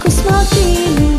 ku smoking